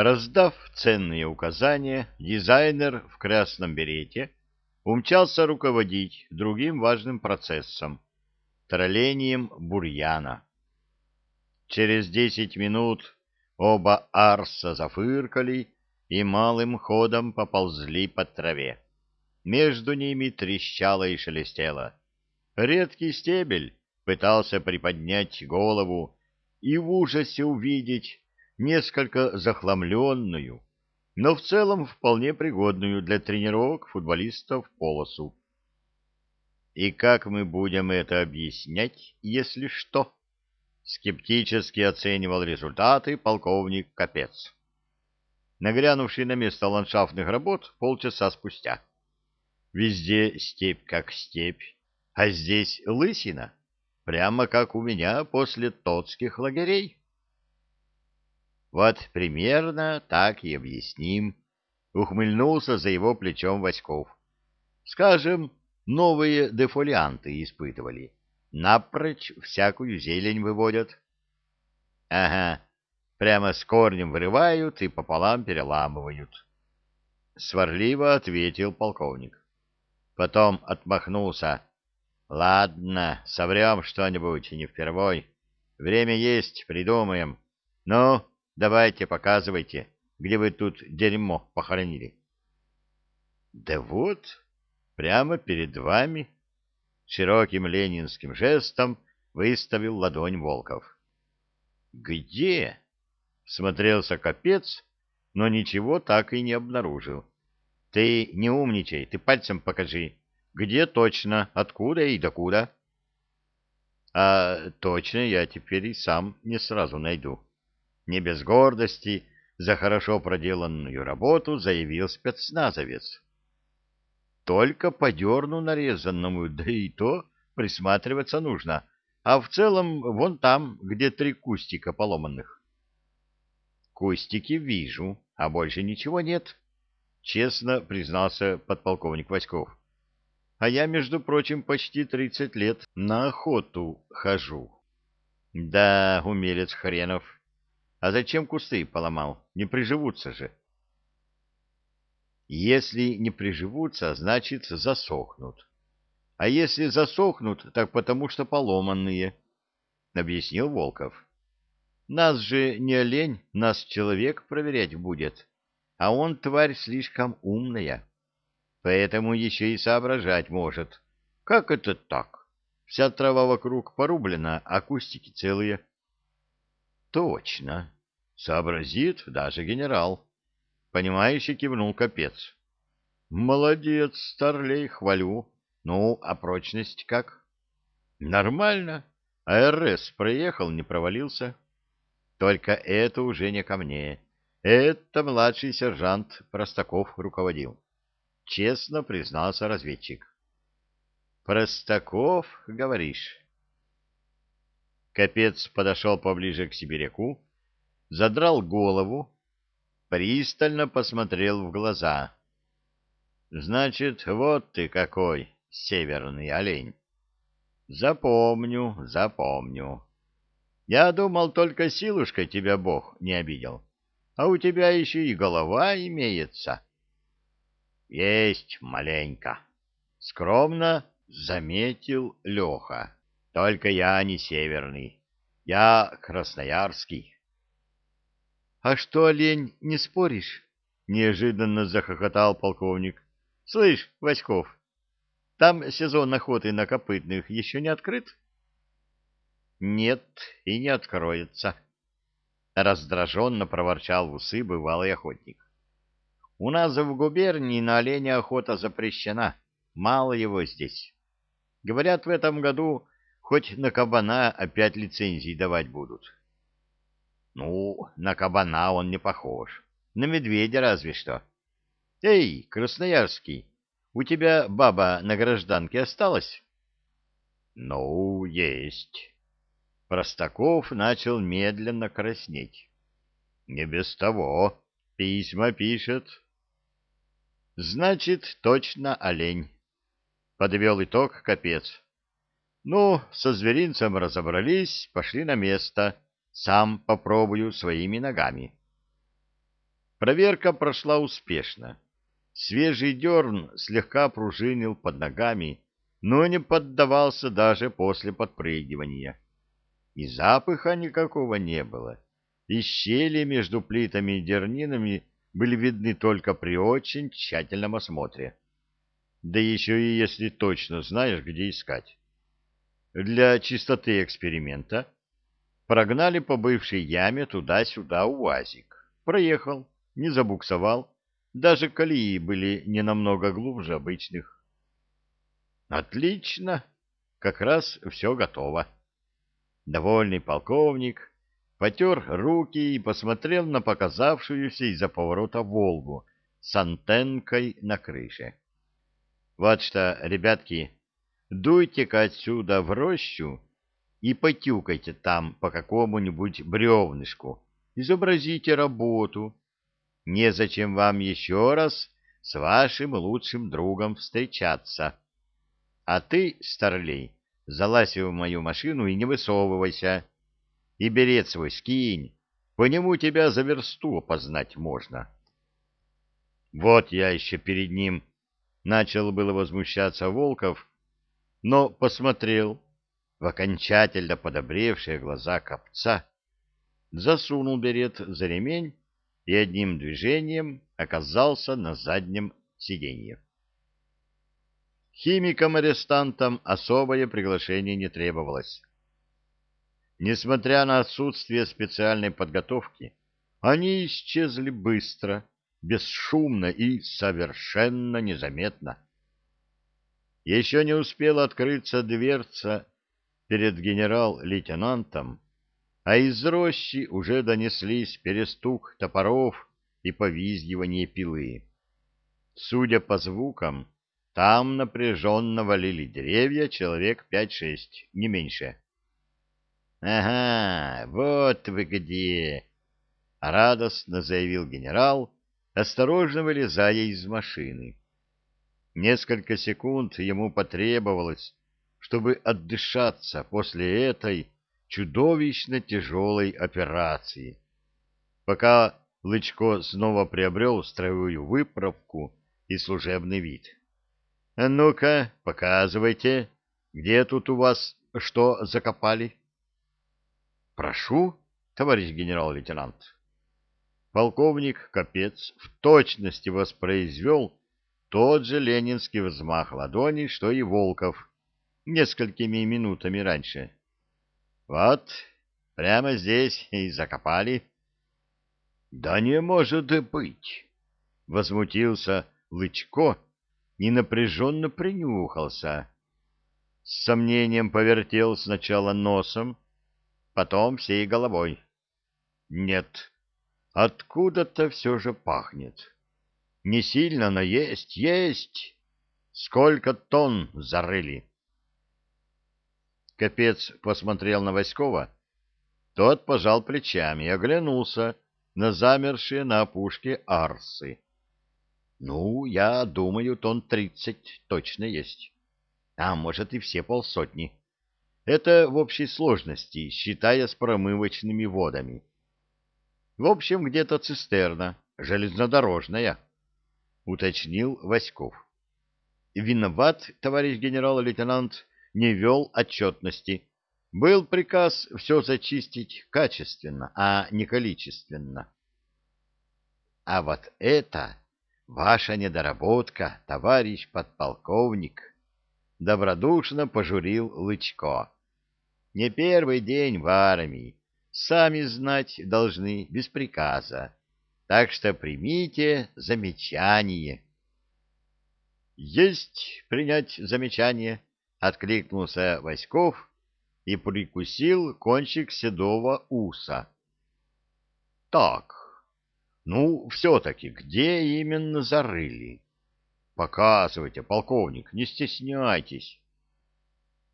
Раздав ценные указания, дизайнер в красном берете умчался руководить другим важным процессом — троллением бурьяна. Через десять минут оба арса зафыркали и малым ходом поползли по траве. Между ними трещало и шелестело. Редкий стебель пытался приподнять голову и в ужасе увидеть, несколько захламленную, но в целом вполне пригодную для тренировок футболистов полосу. «И как мы будем это объяснять, если что?» Скептически оценивал результаты полковник Капец, нагрянувший на место ландшафтных работ полчаса спустя. «Везде степь как степь, а здесь лысина, прямо как у меня после тотских лагерей». Вот примерно так и объясним. Ухмыльнулся за его плечом Васьков. Скажем, новые дефолианты испытывали. Напрочь всякую зелень выводят. Ага, прямо с корнем вырывают и пополам переламывают. Сварливо ответил полковник. Потом отмахнулся. Ладно, соврем что-нибудь, не впервой. Время есть, придумаем. Ну, Давайте, показывайте, где вы тут дерьмо похоронили. Да вот, прямо перед вами, широким ленинским жестом выставил ладонь Волков. Где? Смотрелся капец, но ничего так и не обнаружил. Ты не умничай, ты пальцем покажи. Где точно, откуда и докуда? А точно я теперь и сам не сразу найду не без гордости за хорошо проделанную работу заявил спецназовец. Только по дерну нарезанному, да и то присматриваться нужно, а в целом вон там, где три кустика поломанных. Кустики вижу, а больше ничего нет, честно признался подполковник Васьков. А я, между прочим, почти тридцать лет на охоту хожу. Да, умелец хренов, а зачем кусты поломал? Не приживутся же. Если не приживутся, значит засохнут. А если засохнут, так потому что поломанные, — объяснил Волков. Нас же не олень, нас человек проверять будет, а он тварь слишком умная, поэтому еще и соображать может. Как это так? Вся трава вокруг порублена, а кустики целые. Точно. Сообразит даже генерал. Понимающе кивнул капец. Молодец, старлей, хвалю. Ну, а прочность как? Нормально. АРС проехал, не провалился. Только это уже не ко мне. Это младший сержант Простаков руководил. Честно признался разведчик. Простаков, говоришь? Капец подошел поближе к сибиряку, задрал голову, пристально посмотрел в глаза. «Значит, вот ты какой, северный олень!» «Запомню, запомню. Я думал, только силушкой тебя Бог не обидел, а у тебя еще и голова имеется». «Есть маленько», — скромно заметил Леха. Только я не северный. Я красноярский. — А что, олень, не споришь? — неожиданно захохотал полковник. — Слышь, Васьков, там сезон охоты на копытных еще не открыт? — Нет, и не откроется. Раздраженно проворчал в усы бывалый охотник. — У нас в губернии на оленя охота запрещена. Мало его здесь. Говорят, в этом году Хоть на кабана опять лицензии давать будут. Ну, на кабана он не похож. На медведя разве что. Эй, Красноярский, у тебя баба на гражданке осталась? Ну, есть. Простаков начал медленно краснеть. Не без того. Письма пишет. Значит, точно олень. Подвел итог капец. Ну, со зверинцем разобрались, пошли на место. Сам попробую своими ногами. Проверка прошла успешно. Свежий дерн слегка пружинил под ногами, но не поддавался даже после подпрыгивания. И запаха никакого не было. И щели между плитами и дернинами были видны только при очень тщательном осмотре. Да еще и если точно знаешь, где искать. Для чистоты эксперимента прогнали по бывшей яме туда-сюда УАЗик. Проехал, не забуксовал, даже колеи были не намного глубже обычных. Отлично, как раз все готово. Довольный полковник потер руки и посмотрел на показавшуюся из-за поворота «Волгу» с антенкой на крыше. Вот что, ребятки, дуйте-ка отсюда в рощу и потюкайте там по какому-нибудь бревнышку, изобразите работу. Незачем вам еще раз с вашим лучшим другом встречаться. А ты, старлей, залазь в мою машину и не высовывайся. И берет свой скинь, по нему тебя за версту опознать можно. Вот я еще перед ним. Начал было возмущаться Волков, но посмотрел в окончательно подобревшие глаза копца, засунул берет за ремень и одним движением оказался на заднем сиденье. Химикам-арестантам особое приглашение не требовалось. Несмотря на отсутствие специальной подготовки, они исчезли быстро, бесшумно и совершенно незаметно. Еще не успела открыться дверца перед генерал-лейтенантом, а из рощи уже донеслись перестук топоров и повизгивание пилы. Судя по звукам, там напряженно валили деревья человек пять-шесть, не меньше. — Ага, вот вы где! — радостно заявил генерал, осторожно вылезая из машины. Несколько секунд ему потребовалось, чтобы отдышаться после этой чудовищно тяжелой операции. Пока Лычко снова приобрел строевую выправку и служебный вид. — Ну-ка, показывайте, где тут у вас что закопали? — Прошу, товарищ генерал-лейтенант. Полковник Капец в точности воспроизвел тот же ленинский взмах ладони, что и Волков несколькими минутами раньше. Вот, прямо здесь и закопали. — Да не может и быть! — возмутился Лычко и напряженно принюхался. С сомнением повертел сначала носом, потом всей головой. — Нет, откуда-то все же пахнет. Не сильно, но есть, есть. Сколько тонн зарыли? Капец посмотрел на Васькова. Тот пожал плечами и оглянулся на замершие на опушке арсы. Ну, я думаю, тон тридцать точно есть. А может и все полсотни. Это в общей сложности, считая с промывочными водами. В общем, где-то цистерна, железнодорожная уточнил Васьков. Виноват, товарищ генерал-лейтенант, не вел отчетности. Был приказ все зачистить качественно, а не количественно. А вот это ваша недоработка, товарищ подполковник, добродушно пожурил Лычко. Не первый день в армии, сами знать должны без приказа так что примите замечание. «Есть принять замечание!» — откликнулся Васьков и прикусил кончик седого уса. «Так, ну, все-таки, где именно зарыли? Показывайте, полковник, не стесняйтесь!»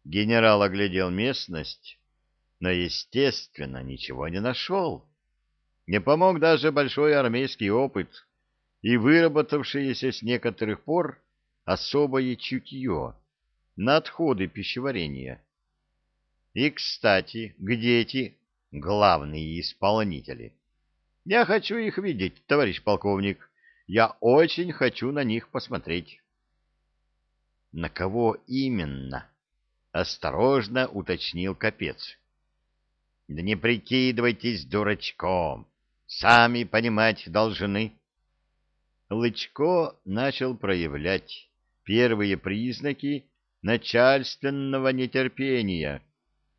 Генерал оглядел местность, но, естественно, ничего не нашел. Не помог даже большой армейский опыт и выработавшееся с некоторых пор особое чутье на отходы пищеварения. И, кстати, где эти главные исполнители? Я хочу их видеть, товарищ полковник. Я очень хочу на них посмотреть. На кого именно? Осторожно уточнил капец. Да не прикидывайтесь дурачком. Сами понимать должны. Лычко начал проявлять первые признаки начальственного нетерпения,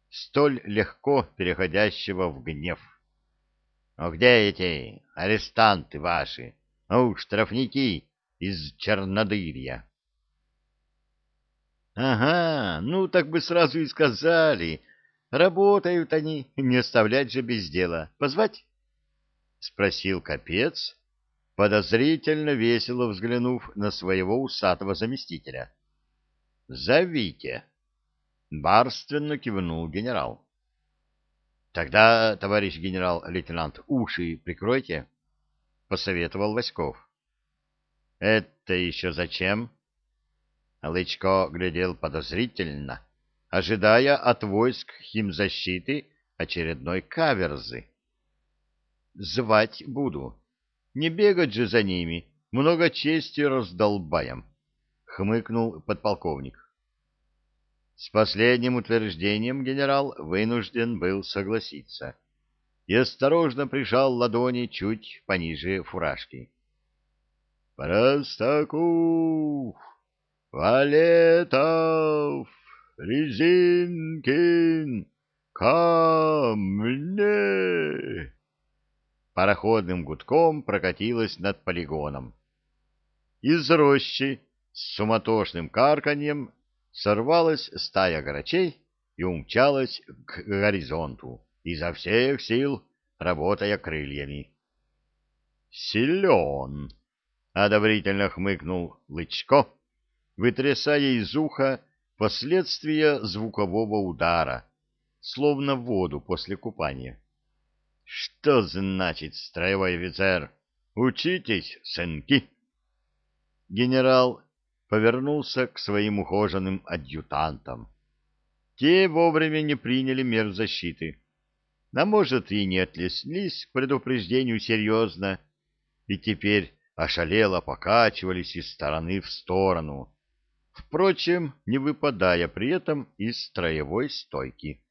столь легко переходящего в гнев. Где эти арестанты ваши? Ну, штрафники из Чернодырья!» «Ага, ну так бы сразу и сказали. Работают они, не оставлять же без дела. Позвать?» спросил капец, подозрительно весело взглянув на своего усатого заместителя. «Зовите!» — барственно кивнул генерал. «Тогда, товарищ генерал-лейтенант, уши прикройте», — посоветовал Васьков. «Это еще зачем?» Лычко глядел подозрительно, ожидая от войск химзащиты очередной каверзы звать буду. Не бегать же за ними, много чести раздолбаем, — хмыкнул подполковник. С последним утверждением генерал вынужден был согласиться и осторожно прижал ладони чуть пониже фуражки. «Простаков! Валетов! Резинкин! Ко мне!» пароходным гудком прокатилась над полигоном. Из рощи с суматошным карканьем сорвалась стая грачей и умчалась к горизонту, изо всех сил работая крыльями. «Силен!» — одобрительно хмыкнул Лычко, вытрясая из уха последствия звукового удара, словно в воду после купания. Что значит строевой офицер? Учитесь, сынки. Генерал повернулся к своим ухоженным адъютантам. Те вовремя не приняли мер защиты. А может, и не отлеслись к предупреждению серьезно, и теперь ошалело покачивались из стороны в сторону, впрочем, не выпадая при этом из строевой стойки.